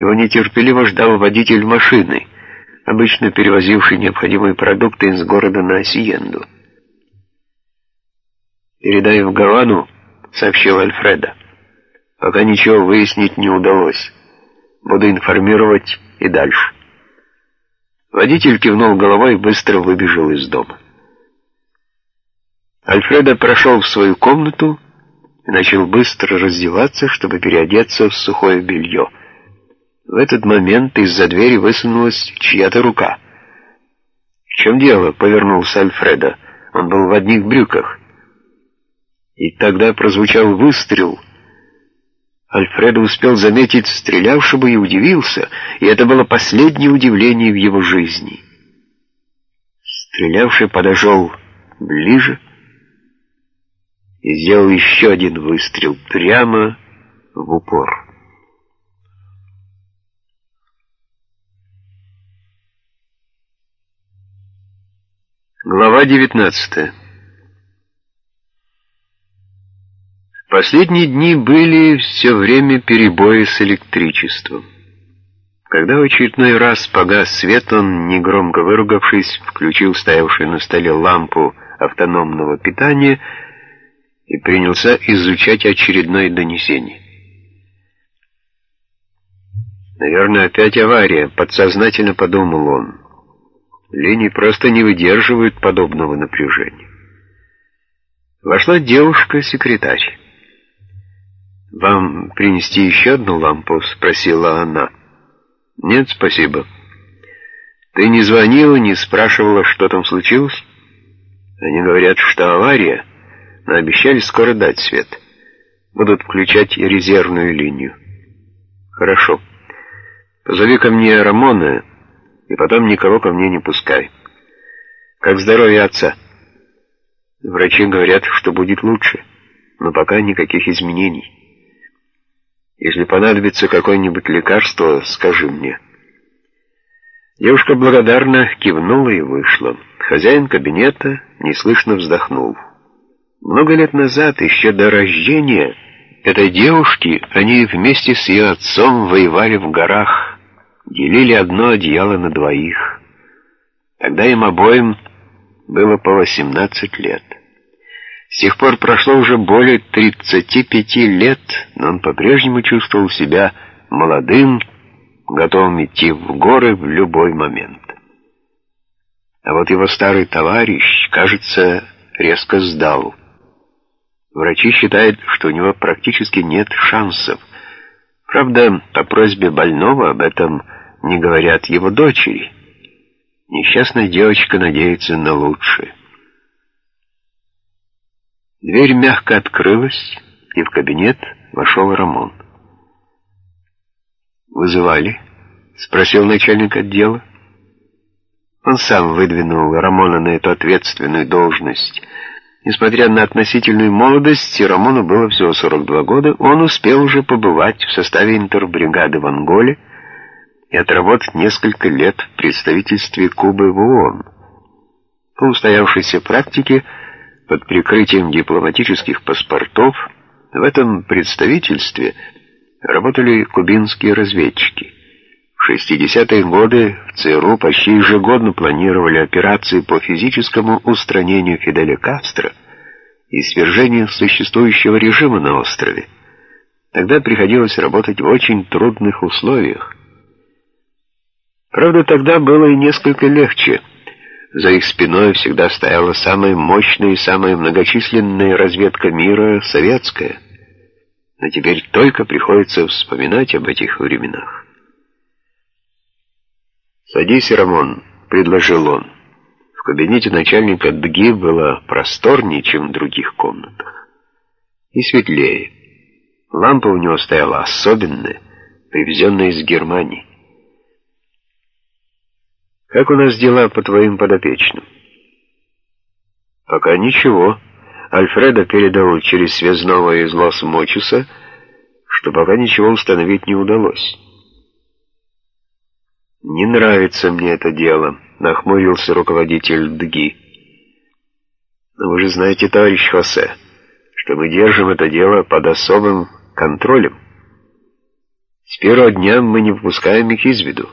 Его нетерпеливо ждал водитель машины, обычно перевозивший необходимые продукты из города на Осиенду. «Передай в Гавану», — сообщил Альфреда. «Пока ничего выяснить не удалось. Буду информировать и дальше». Водитель кивнул головой и быстро выбежал из дома. Альфредо прошел в свою комнату и начал быстро раздеваться, чтобы переодеться в сухое белье. В этот момент из-за двери высунулась чья-то рука. «В чем дело?» — повернулся Альфредо. Он был в одних брюках. И тогда прозвучал выстрел. Альфредо успел заметить стрелявшего и удивился, и это было последнее удивление в его жизни. Стрелявший подошел ближе и сделал еще один выстрел прямо в упор. Глава 19 В последние дни были все время перебои с электричеством. Когда в очередной раз погас свет, он, негромко выругавшись, включил стоявшую на столе лампу автономного питания и принялся изучать очередное донесение. «Наверное, опять авария», — подсознательно подумал он. Линии просто не выдерживают подобного напряжения. Вошла девушка-секретарь. «Вам принести еще одну лампу?» — спросила она. «Нет, спасибо. Ты не звонила, не спрашивала, что там случилось?» «Они говорят, что авария, но обещали скоро дать свет. Будут включать резервную линию». «Хорошо. Позови ко мне Рамона и потом никого ко мне не пускай. Как здоровье отца? Врачи говорят, что будет лучше, но пока никаких изменений. Если понадобится какое-нибудь лекарство, скажи мне. Девушка благодарно кивнула и вышла. Хозяин кабинета неслышно вздохнул. Много лет назад, еще до рождения этой девушки, они вместе с ее отцом воевали в горах, делили одно одеяло на двоих. Тогда им обоим было по 18 лет. С тех пор прошло уже более 35 лет, но он по-прежнему чувствовал себя молодым, готовым идти в горы в любой момент. А вот его старый товарищ, кажется, резко сдал. Врачи считают, что у него практически нет шансов. Правда, по просьбе больного об этом не говорят его дочери. Несчастная девочка надеется на лучшее. Дверь мягко открылась, и в кабинет вошел Рамон. «Вызывали?» — спросил начальник отдела. Он сам выдвинул Рамона на эту ответственную должность. Несмотря на относительную молодость, Рамону было всего 42 года, он успел уже побывать в составе интербригады в Анголе, и отработать несколько лет в представительстве Кубы в ООН. По устоявшейся практике, под прикрытием дипломатических паспортов, в этом представительстве работали кубинские разведчики. В 60-е годы в ЦРУ почти ежегодно планировали операции по физическому устранению Фиделя Кастро и свержению существующего режима на острове. Тогда приходилось работать в очень трудных условиях. Правда, тогда было и несколько легче. За их спиной всегда стояла самая мощная и самая многочисленная разведка мира — советская. Но теперь только приходится вспоминать об этих временах. «Садись, Рамон», — предложил он. В кабинете начальника ДГИ было просторнее, чем в других комнатах. И светлее. Лампа у него стояла особенная, привезенная из Германии. Как у нас дела по твоим подопечным? Пока ничего. Альфреда передал через связного из Лос-Мочеса, что пока ничего установить не удалось. «Не нравится мне это дело», — нахмурился руководитель ДГИ. «Но вы же знаете, товарищ Хосе, что мы держим это дело под особым контролем. С первого дня мы не выпускаем их из виду.